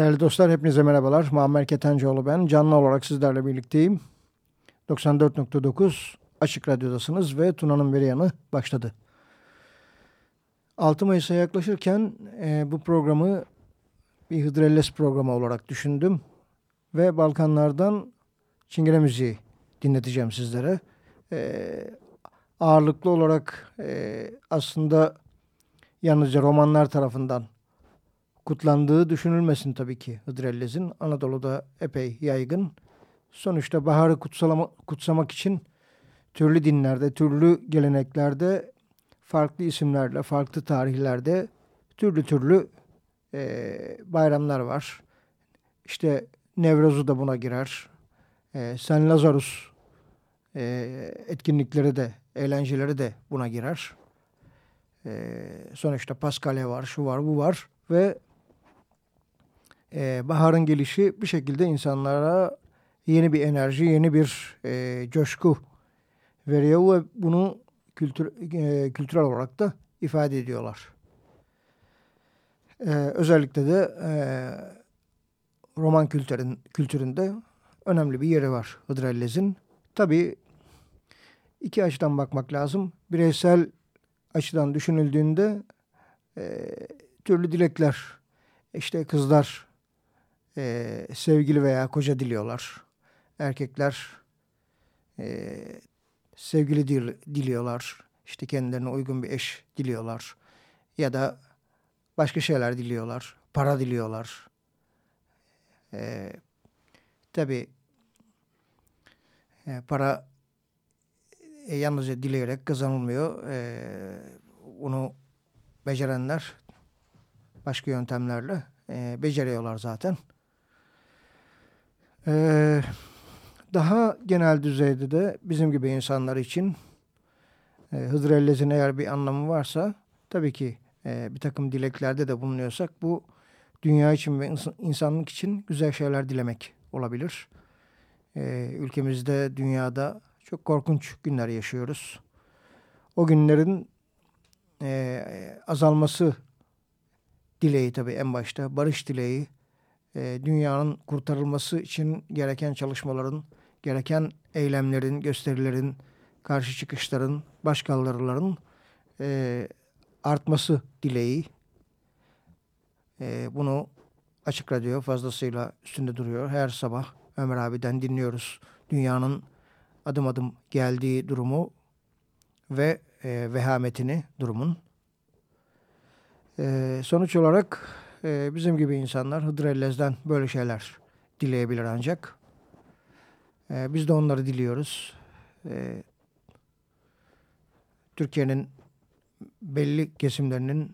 Değerli dostlar hepinize merhabalar. Muammer Ketencoğlu ben. Canlı olarak sizlerle birlikteyim. 94.9 Açık Radyo'dasınız ve Tuna'nın bir yanı başladı. 6 Mayıs'a yaklaşırken e, bu programı bir Hıdrellez programı olarak düşündüm. Ve Balkanlardan Çingene müziği dinleteceğim sizlere. E, ağırlıklı olarak e, aslında yalnızca romanlar tarafından kutlandığı düşünülmesin tabii ki Hıdrellez'in. Anadolu'da epey yaygın. Sonuçta baharı kutsalama, kutsamak için türlü dinlerde, türlü geleneklerde, farklı isimlerle, farklı tarihlerde türlü türlü e, bayramlar var. İşte Nevroz'u da buna girer. E, San Lazarus e, etkinlikleri de, eğlenceleri de buna girer. E, sonuçta Paskale var, şu var, bu var ve e, baharın gelişi bir şekilde insanlara yeni bir enerji, yeni bir e, coşku veriyor ve bunu kültür, e, kültürel olarak da ifade ediyorlar. E, özellikle de e, roman kültürün, kültüründe önemli bir yeri var Hıdrellez'in. Tabii iki açıdan bakmak lazım. Bireysel açıdan düşünüldüğünde e, türlü dilekler, işte kızlar e, sevgili veya koca diliyorlar. Erkekler e, sevgili dil, diliyorlar. İşte kendilerine uygun bir eş diliyorlar. Ya da başka şeyler diliyorlar. Para diliyorlar. E, tabii e, para e, yalnızca dileyerek kazanılmıyor. E, onu becerenler başka yöntemlerle e, beceriyorlar zaten. E, daha genel düzeyde de bizim gibi insanlar için e, Hızır Ellez'in eğer bir anlamı varsa tabii ki e, bir takım dileklerde de bulunuyorsak bu dünya için ve insanlık için güzel şeyler dilemek olabilir. E, ülkemizde, dünyada çok korkunç günler yaşıyoruz. O günlerin e, azalması dileği tabii en başta, barış dileği, e, dünyanın kurtarılması için gereken çalışmaların, gereken eylemlerin, gösterilerin, karşı çıkışların, başkaldırıların e, artması dileği. E, bunu Açık Radyo fazlasıyla üstünde duruyor. Her sabah Ömer abiden dinliyoruz. Dünyanın adım adım geldiği durumu ve e, vehametini durumun. E, sonuç olarak e, bizim gibi insanlar Hıdrellez'den böyle şeyler dileyebilir ancak. E, biz de onları diliyoruz. E, Türkiye'nin belli kesimlerinin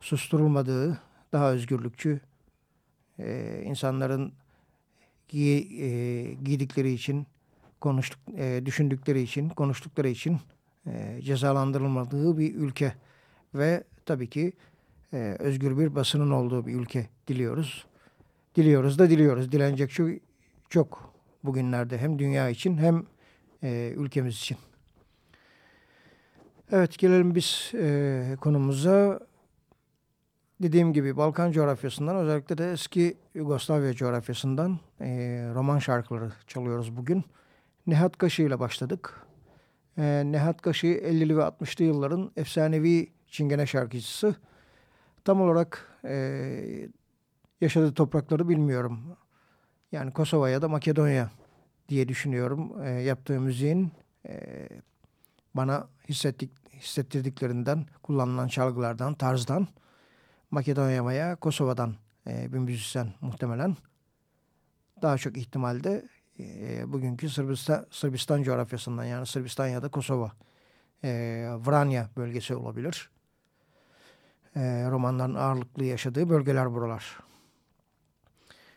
susturulmadığı, daha özgürlükçü, e, insanların giy, e, giydikleri için, konuştuk, e, düşündükleri için, konuştukları için e, cezalandırılmadığı bir ülke ve tabii ki e, özgür bir basının olduğu bir ülke diliyoruz. Diliyoruz da diliyoruz. Dilenecek şu çok bugünlerde hem dünya için hem e, ülkemiz için. Evet gelelim biz e, konumuza. Dediğim gibi Balkan coğrafyasından özellikle de eski Yugoslavya coğrafyasından e, roman şarkıları çalıyoruz bugün. Nihat Kaşı ile başladık. E, Nihat Kaşı 50'li ve 60'lı yılların efsanevi Çingene şarkıcısı. Tam olarak e, yaşadığı toprakları bilmiyorum. Yani Kosova ya da Makedonya diye düşünüyorum. E, yaptığı müziğin e, bana hissettik, hissettirdiklerinden, kullanılan çalgılardan, tarzdan Makedonya veya Kosova'dan e, bir müzisyen muhtemelen. Daha çok ihtimalde e, bugünkü Sırbistan, Sırbistan coğrafyasından yani Sırbistan ya da Kosova, e, Vranya bölgesi olabilir. E, romanların ağırlıklı yaşadığı bölgeler buralar.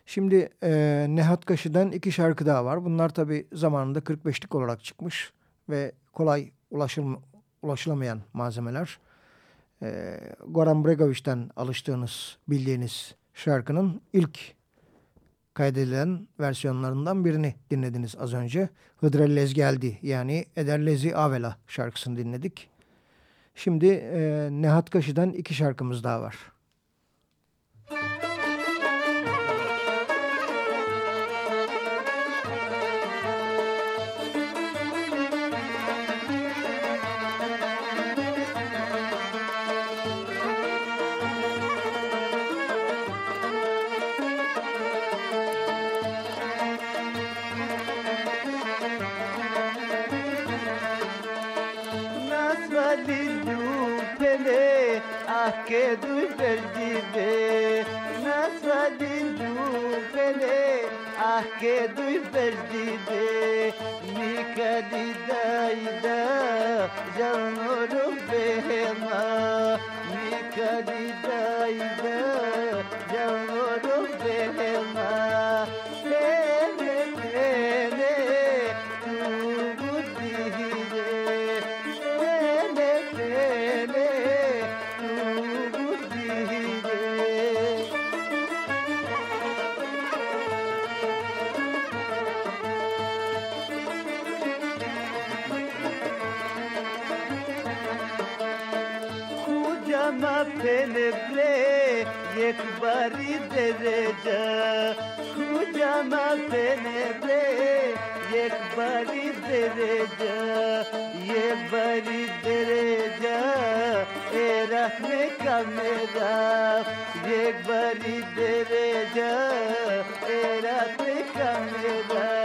Şimdi e, Nehat Kaşı'dan iki şarkı daha var. Bunlar tabi zamanında 45'lik olarak çıkmış ve kolay ulaşıl, ulaşılamayan malzemeler. E, Goran Bregovic'ten alıştığınız, bildiğiniz şarkının ilk kaydedilen versiyonlarından birini dinlediniz az önce. Hıdrellez geldi yani Ederlezi Avela şarkısını dinledik. Şimdi e, Nehat Kaşı'dan iki şarkımız daha var. Bema, Bema, ये बड़ी दरेज ए रहने का मेरा। ये बड़ी दरेज ए रहने का मेरा।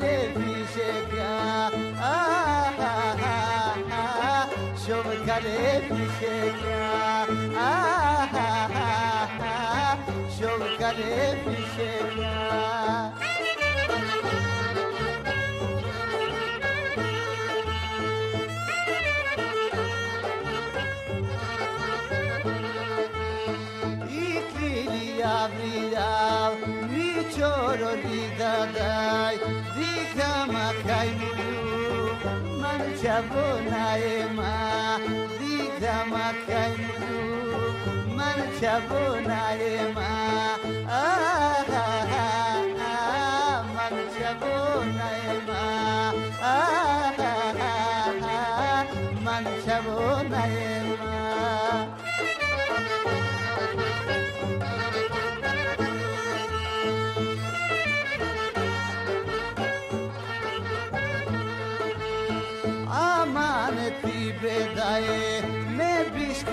kalefişeka Şom kalefişeka Şom kalefişeka Βρίδα, μη τσόρο ρίδα, makayulu man chabonaema diga makayulu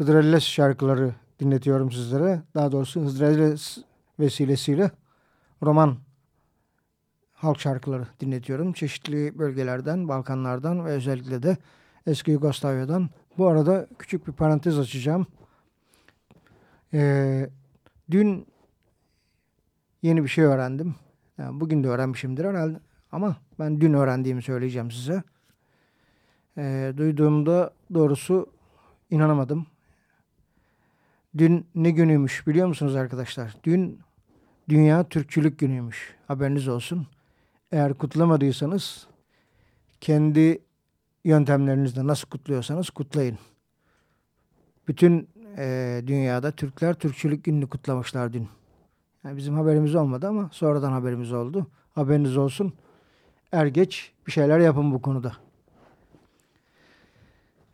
Hıdrellez şarkıları dinletiyorum sizlere. Daha doğrusu Hıdrellez vesilesiyle roman halk şarkıları dinletiyorum. Çeşitli bölgelerden, Balkanlardan ve özellikle de eski Yugoslavya'dan. Bu arada küçük bir parantez açacağım. Ee, dün yeni bir şey öğrendim. Yani bugün de öğrenmişimdir herhalde. Ama ben dün öğrendiğimi söyleyeceğim size. e, duyduğumda doğrusu inanamadım. Dün ne günüymüş biliyor musunuz arkadaşlar? Dün Dünya Türkçülük Günüymüş. Haberiniz olsun. Eğer kutlamadıysanız kendi yöntemlerinizle nasıl kutluyorsanız kutlayın. Bütün e, dünyada Türkler Türkçülük gününü kutlamışlar dün. Yani bizim haberimiz olmadı ama sonradan haberimiz oldu. Haberiniz olsun. Er geç bir şeyler yapın bu konuda.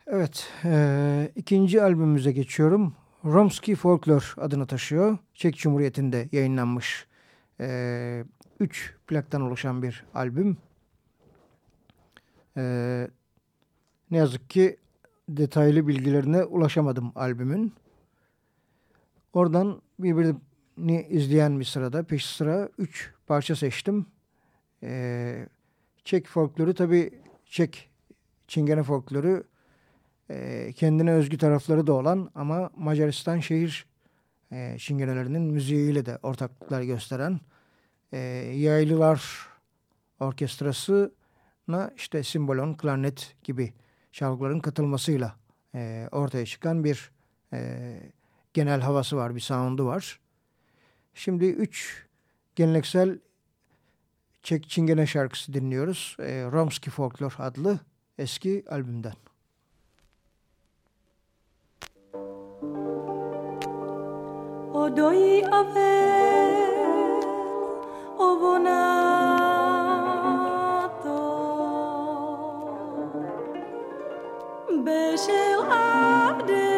Evet, e, ikinci albümümüze geçiyorum. Romski Folklor adını taşıyor. Çek Cumhuriyeti'nde yayınlanmış e, üç plaktan oluşan bir albüm. E, ne yazık ki detaylı bilgilerine ulaşamadım albümün. Oradan birbirini izleyen bir sırada peş sıra üç parça seçtim. E, Çek folkloru tabi Çek Çingene folkloru e, kendine özgü tarafları da olan ama Macaristan şehir e, çingenelerinin müziğiyle de ortaklıklar gösteren e, yaylılar orkestrasına işte simbolon, klarnet gibi çalgıların katılmasıyla e, ortaya çıkan bir e, genel havası var, bir sound'u var. Şimdi üç geleneksel Çek Çingene şarkısı dinliyoruz. E, Romski Folklor adlı eski albümden. dojí a ved, ovoná to. Bežel a dej.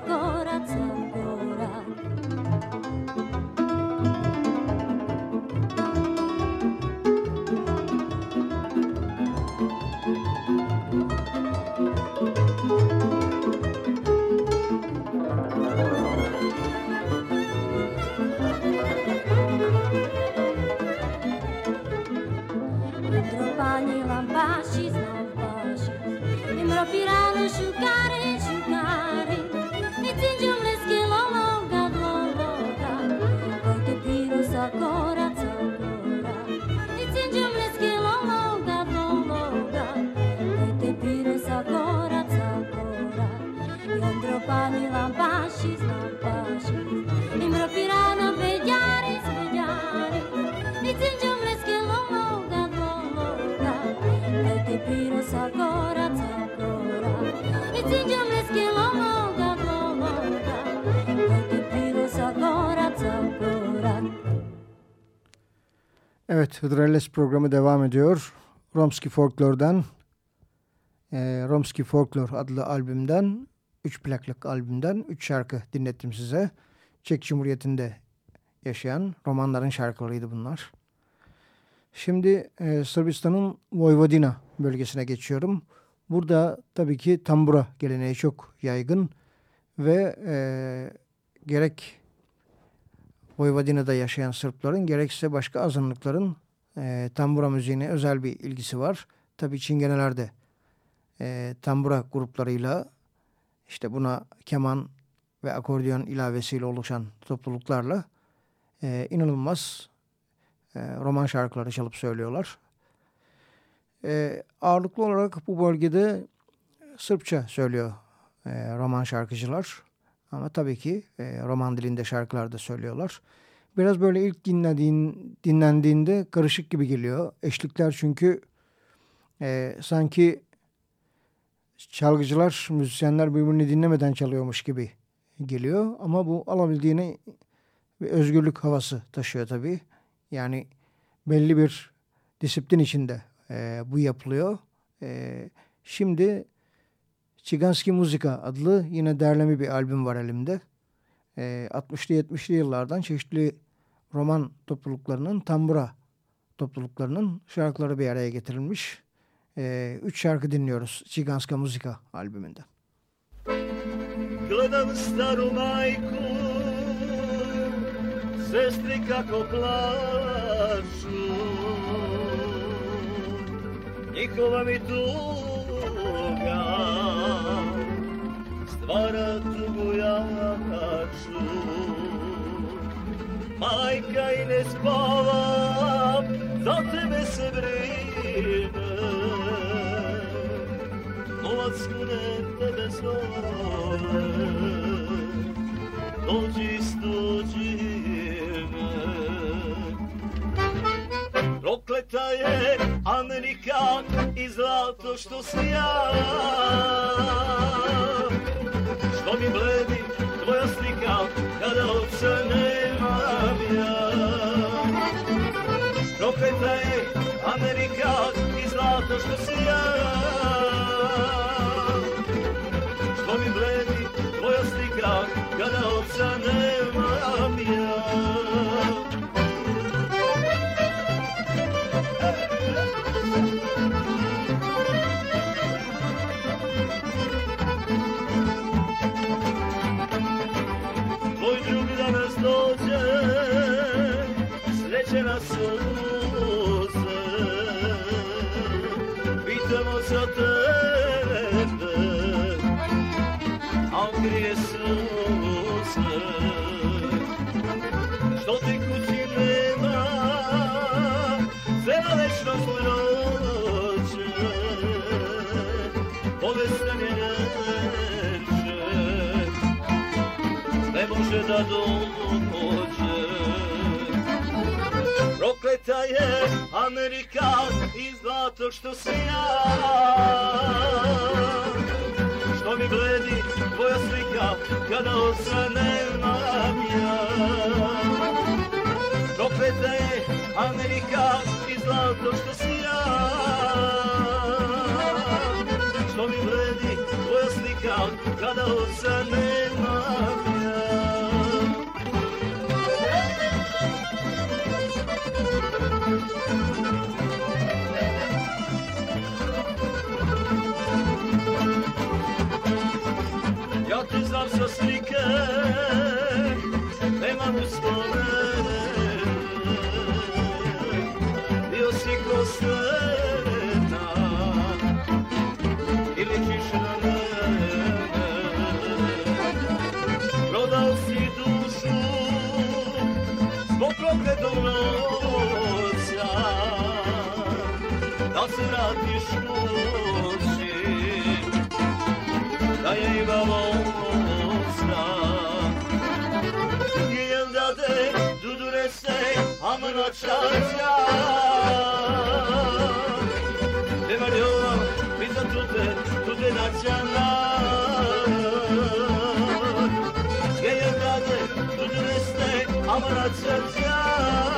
心ら Evet, Hıdrellez programı devam ediyor. Romski Folklor'dan, e, Romski Folklor adlı albümden, 3 plaklık albümden 3 şarkı dinlettim size. Çek Cumhuriyeti'nde yaşayan romanların şarkılarıydı bunlar. Şimdi e, Sırbistan'ın Vojvodina bölgesine geçiyorum. Burada tabii ki tambura geleneği çok yaygın ve e, gerek Vojvodina'da yaşayan Sırpların gerekse başka azınlıkların e, tambura müziğine özel bir ilgisi var. Tabii Çingeneler de e, tambura gruplarıyla işte buna keman ve akordeon ilavesiyle oluşan topluluklarla e, inanılmaz e, roman şarkıları çalıp söylüyorlar. E, ağırlıklı olarak bu bölgede Sırpça söylüyor e, roman şarkıcılar. Ama tabii ki e, roman dilinde şarkılar da söylüyorlar. Biraz böyle ilk dinlediğin, dinlendiğinde karışık gibi geliyor. Eşlikler çünkü e, sanki çalgıcılar, müzisyenler birbirini dinlemeden çalıyormuş gibi geliyor. Ama bu alabildiğine bir özgürlük havası taşıyor tabii. Yani belli bir disiplin içinde e, bu yapılıyor. E, şimdi Çiganski Muzika adlı yine derleme bir albüm var elimde. E, 60'lı 70'li yıllardan çeşitli roman topluluklarının, tambura topluluklarının şarkıları bir araya getirilmiş. E, üç şarkı dinliyoruz Çiganska Muzika albümünde. Gledam staru majku, sestri kako plaču. Njihova mi tuga tugu jaču. Majka i ne spavam, za tebe se brinem. Novac kude tebe zove Dođi, stuđi me Prokleta je Amerika i zlato što si ja Što mi bledi tvoja slika kada oca nemam ja Prokleta je Amerika i zlato što si ja da dođe Prokleta je Amerika i zlato što si ja Što mi bledi tvoja slika kada oca nemam ja Prokleta je Amerika i zlato što si ja Što mi bledi tvoja slika kada ja Ja co slike, nema mu spolene. Bio si ko sveta, i ličiš na mene. Prodal si dušu, zbog prokletog noća, da se vratiš kući, da je imamo dudur esse hamur açacak. Ve Mario bize tutu tutu açacak. Geyirdadı dudur esse hamur.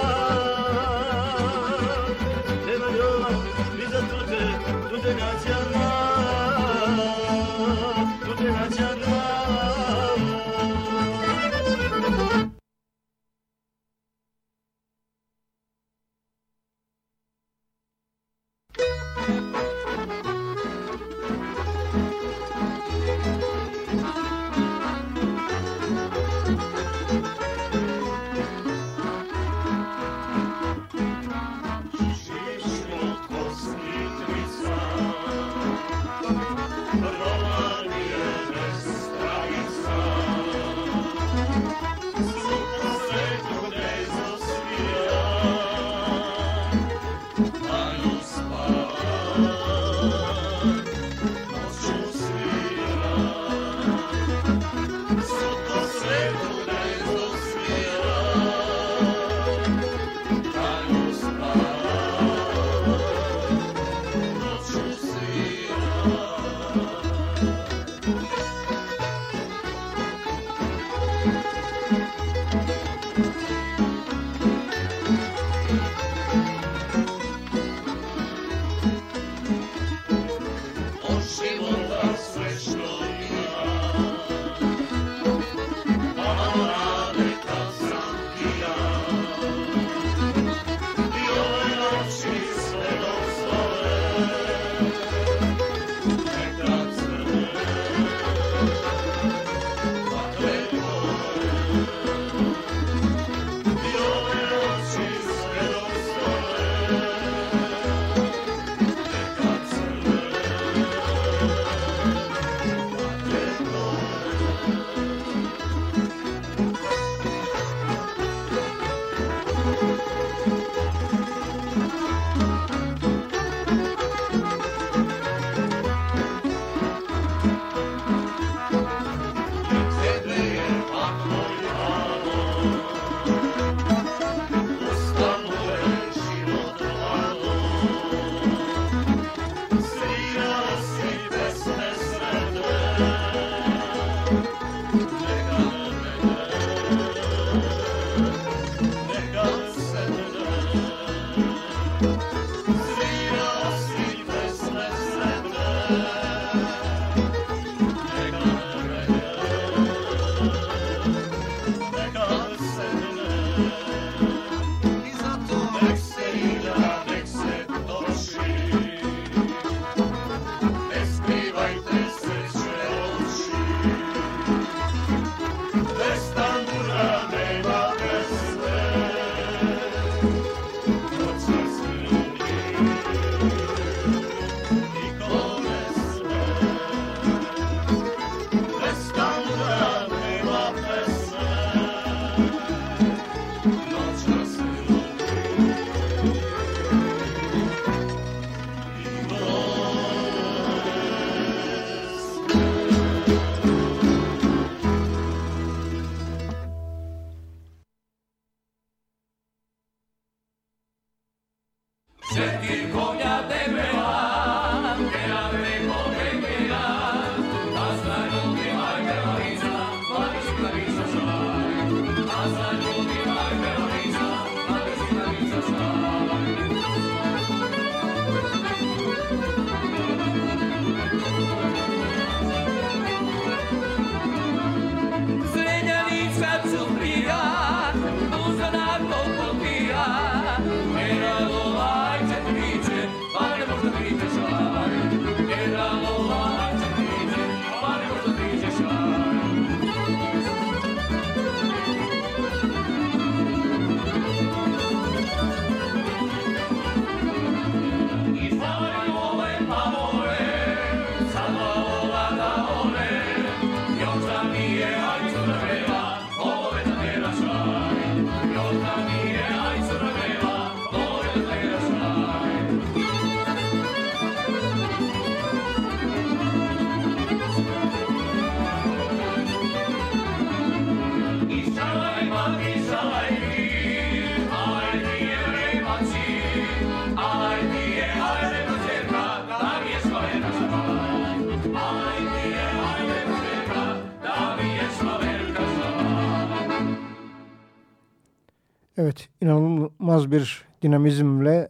Evet, inanılmaz bir dinamizmle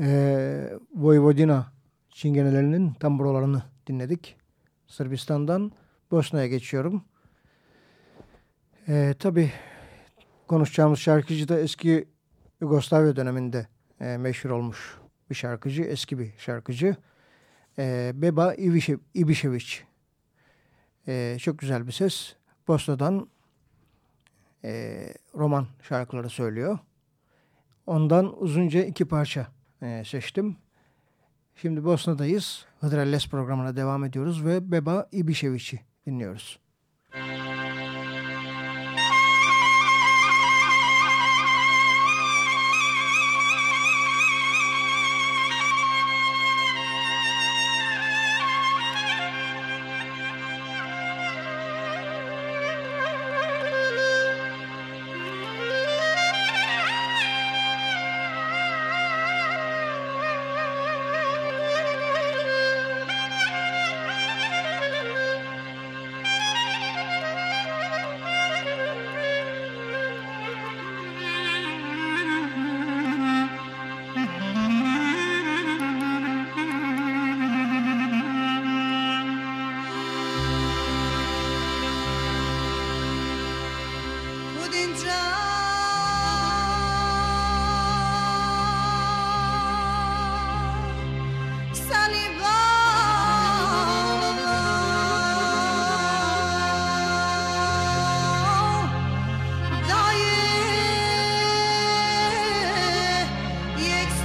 e, Vojvodina çingenelerinin tamburalarını dinledik. Sırbistan'dan Bosna'ya geçiyorum. E, Tabi konuşacağımız şarkıcı da eski Yugoslavya döneminde e, meşhur olmuş bir şarkıcı, eski bir şarkıcı. E, Beba Ibišević. E, çok güzel bir ses. Bosna'dan e, roman şarkıları söylüyor. Ondan uzunca iki parça e, seçtim. Şimdi Bosna'dayız. Hıdrellez programına devam ediyoruz ve Beba İbişeviç'i dinliyoruz.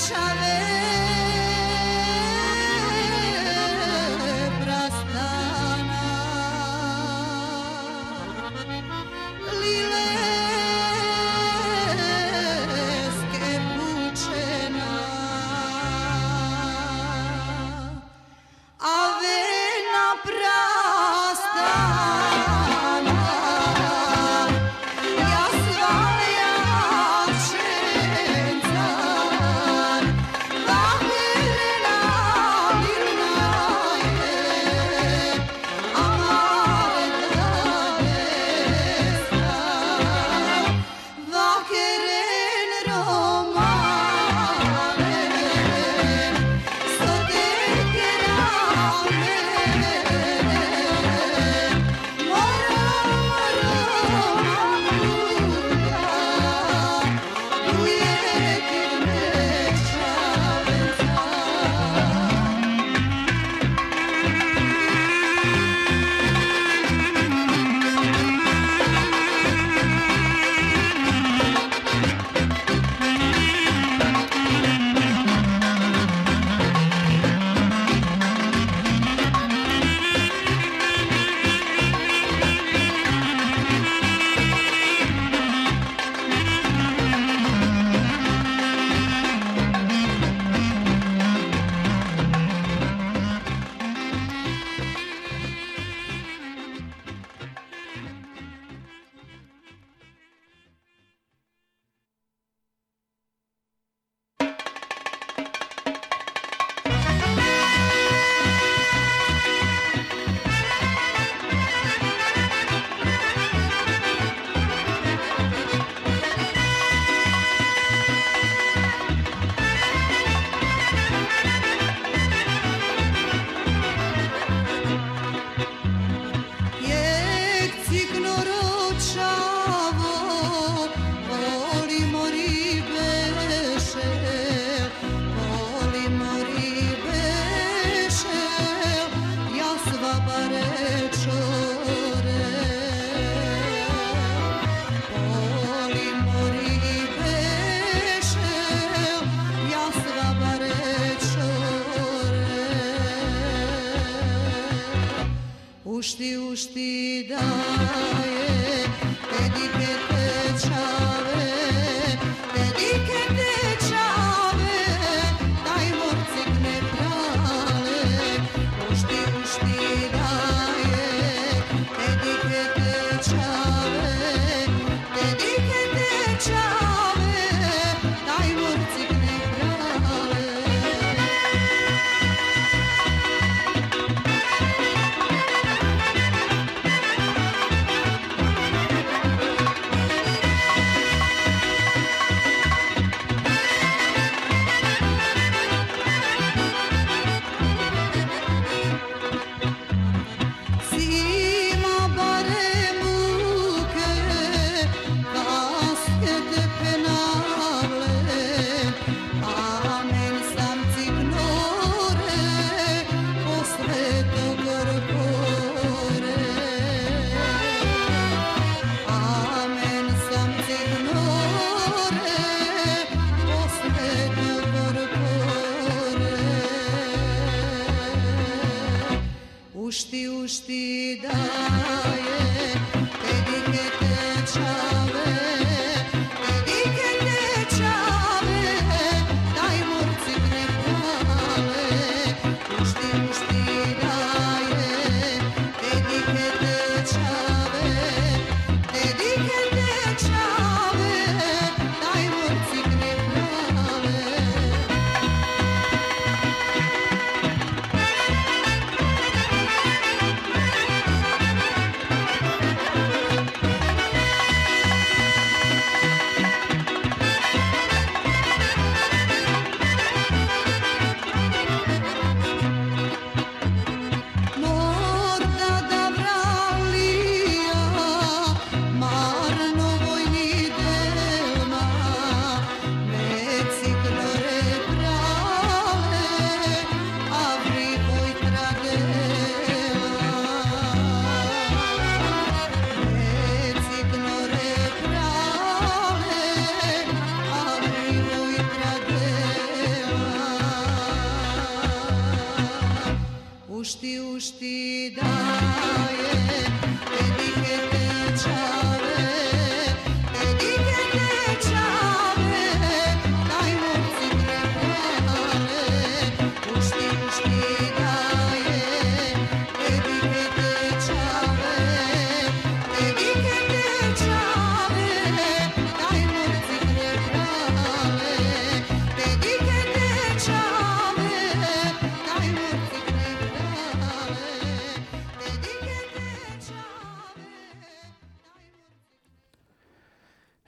Chavez.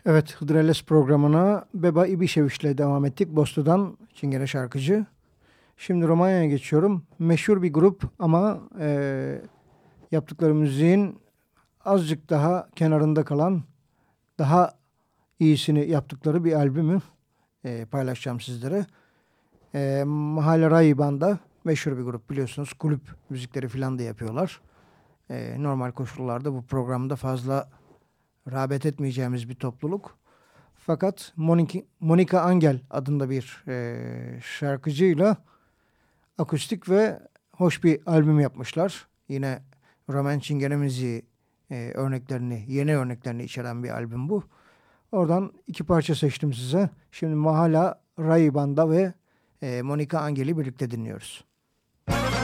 Evet Hıdrellez programına Beba İbişeviç ile devam ettik. Bosna'dan Çingene şarkıcı. Şimdi Romanya'ya geçiyorum. Meşhur bir grup ama e, yaptıkları müziğin azıcık daha kenarında kalan daha iyisini yaptıkları bir albümü e, paylaşacağım sizlere. E, Mahalle Rai Banda meşhur bir grup biliyorsunuz. Kulüp müzikleri falan da yapıyorlar. E, normal koşullarda bu programda fazla rağbet etmeyeceğimiz bir topluluk. Fakat Monika, Angel adında bir e, şarkıcıyla akustik ve hoş bir albüm yapmışlar. Yine Roman Çingene müziği e, örneklerini, yeni örneklerini içeren bir albüm bu. Oradan iki parça seçtim size. Şimdi Mahala Rai Banda ve e, Monika Angel'i birlikte dinliyoruz. Astăzi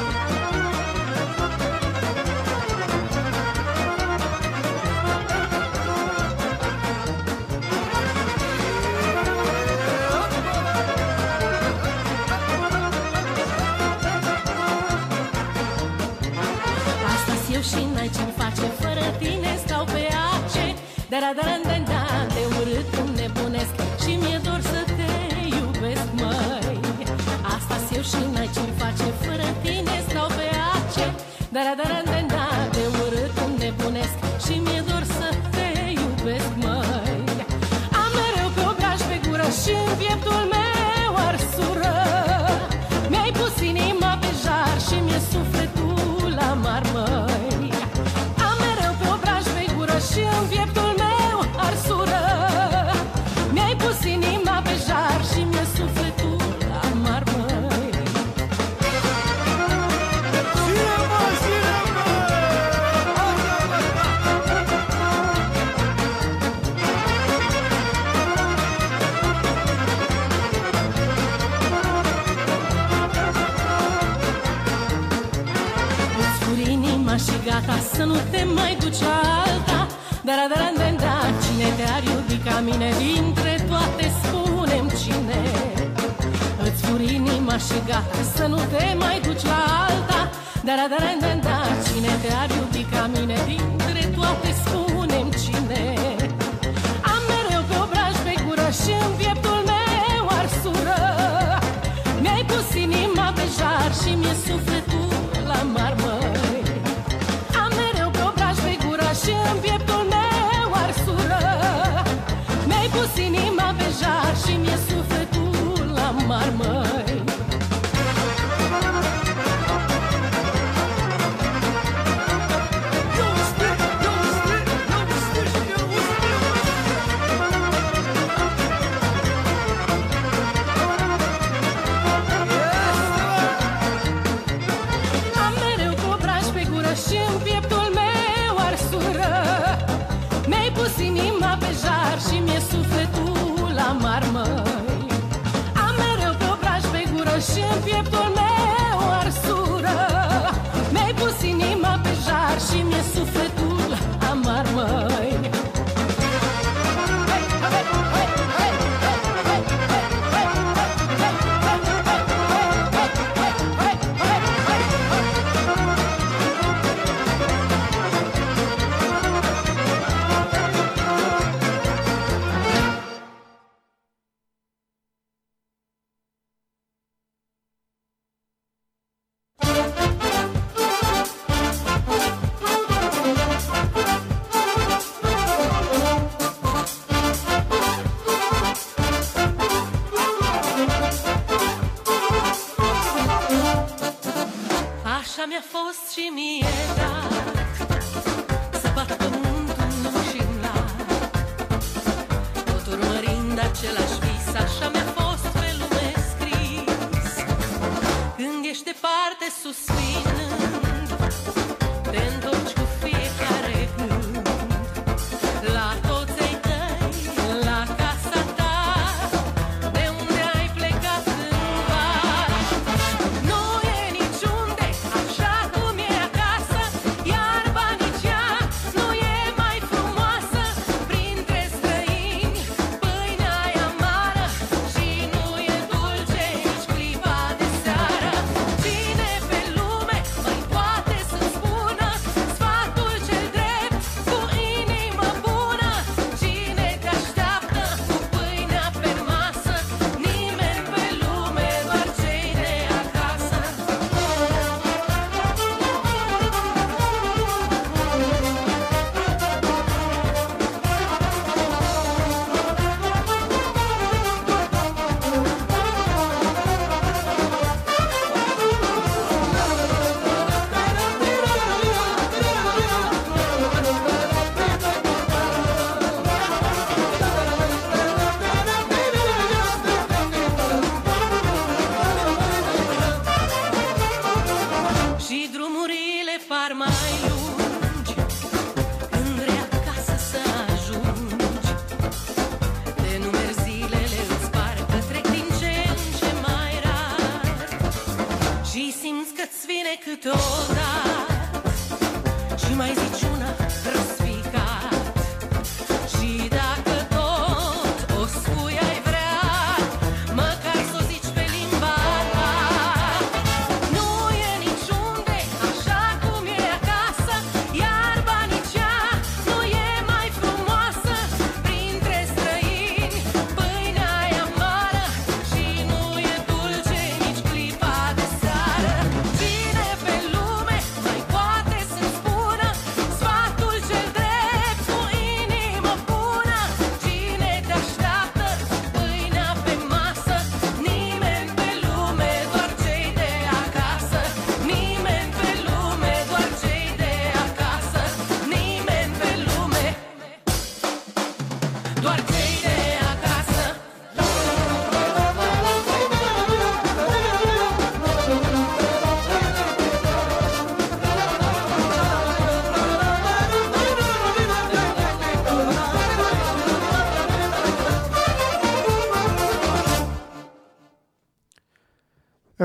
ace Dara, dara, dara, da Te urât cum nebunesc Și mi-e dor să te iubesc, măi. Astăzi eu și n-ai ce-mi face Fără tine stau pe ace Dara, dara, dara, da Te urât cum nebunesc Și mi-e dor să te iubesc, măi. Am mereu pe obraj pe gură Și în pieptul meu gatas.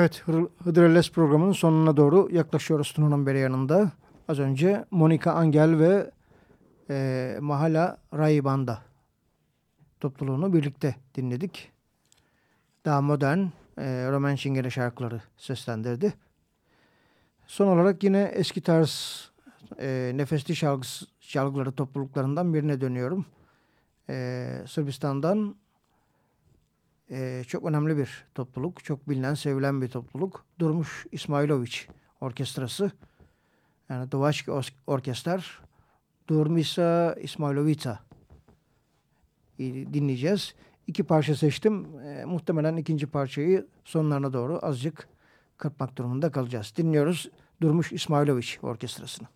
Evet, Hıdrellez programının sonuna doğru yaklaşıyoruz Tuna'nın beri yanında. Az önce Monika Angel ve e, Mahala Raybanda topluluğunu birlikte dinledik. Daha modern e, Roman Şingene şarkıları seslendirdi. Son olarak yine eski tarz e, nefesli şarkısı, şarkıları topluluklarından birine dönüyorum. E, Sırbistan'dan e, çok önemli bir topluluk. Çok bilinen, sevilen bir topluluk. Durmuş İsmailoviç Orkestrası. Yani Dovaçki Orkestrar. Durmisa İsmailovica dinleyeceğiz. İki parça seçtim. E, muhtemelen ikinci parçayı sonlarına doğru azıcık kırpmak durumunda kalacağız. Dinliyoruz Durmuş İsmailoviç Orkestrası'nı.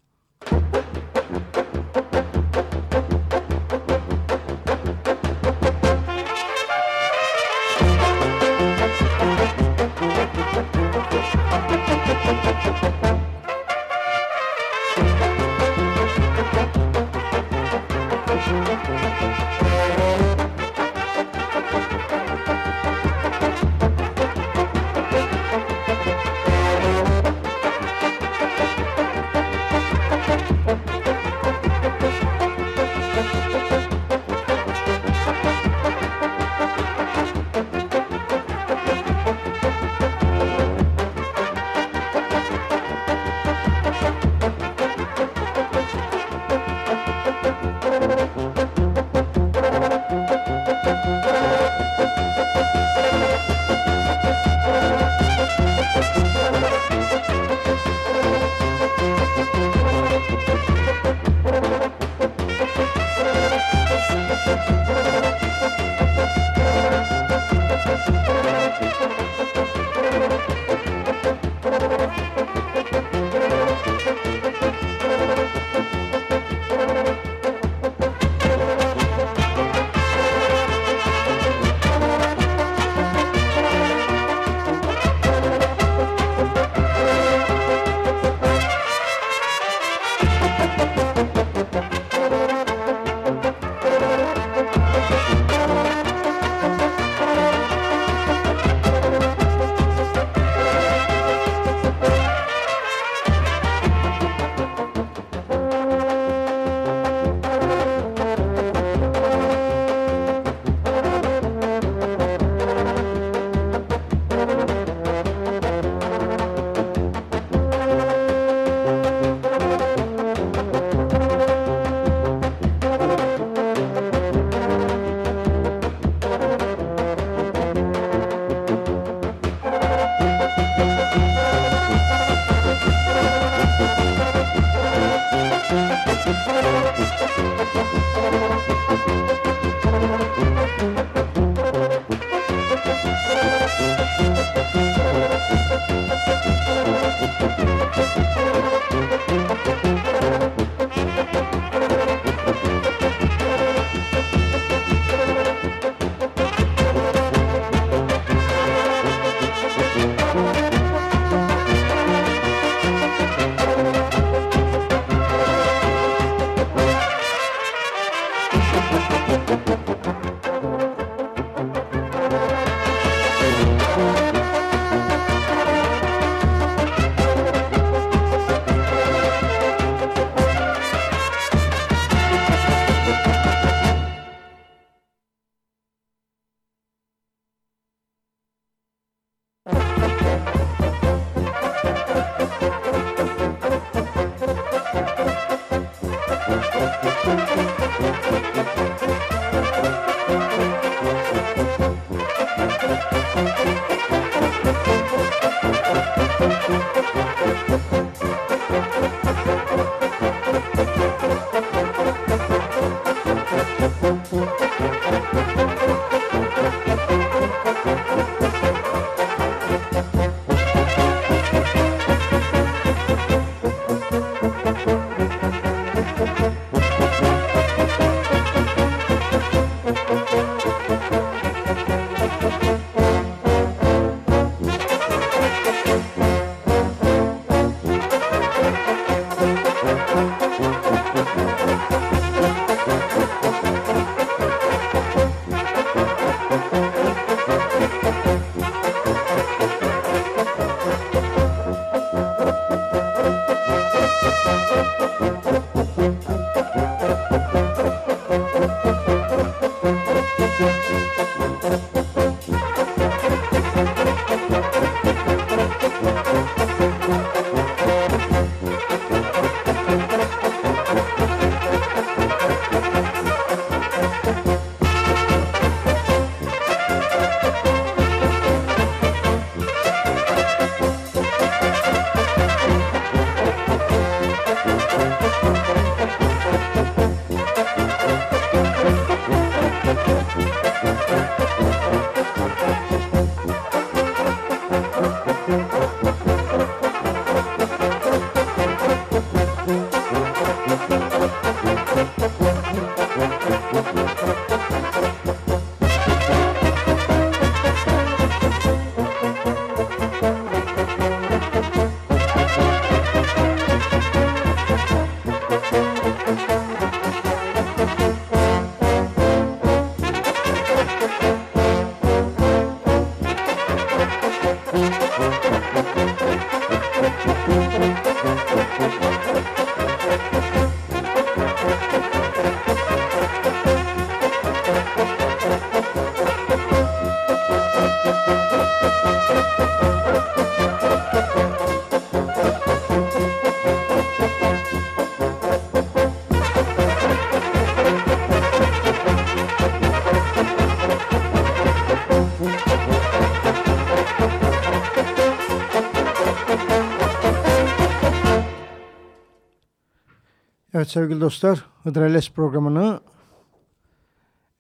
Evet sevgili dostlar, Hıdrellez programını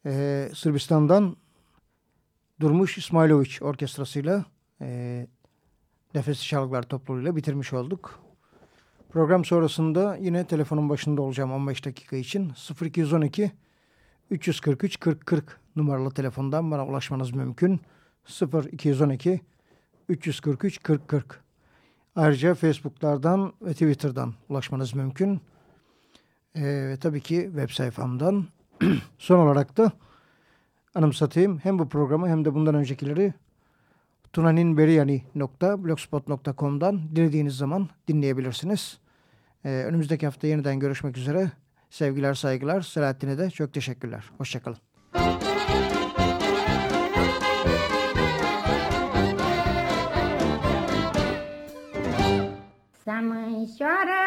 e, Sırbistan'dan Durmuş İsmailoviç orkestrasıyla e, Nefesli Çalgılar topluluğuyla bitirmiş olduk. Program sonrasında yine telefonun başında olacağım 15 dakika için 0212 343 40 40 numaralı telefondan bana ulaşmanız mümkün. 0212 343 40 40 Ayrıca Facebook'lardan ve Twitter'dan ulaşmanız mümkün. Ve tabii ki web sayfamdan. Son olarak da anımsatayım. Hem bu programı hem de bundan öncekileri tunaninberiyani.blogspot.com'dan dilediğiniz zaman dinleyebilirsiniz. Ee, önümüzdeki hafta yeniden görüşmek üzere. Sevgiler, saygılar. Selahattin'e de çok teşekkürler. Hoşçakalın. Să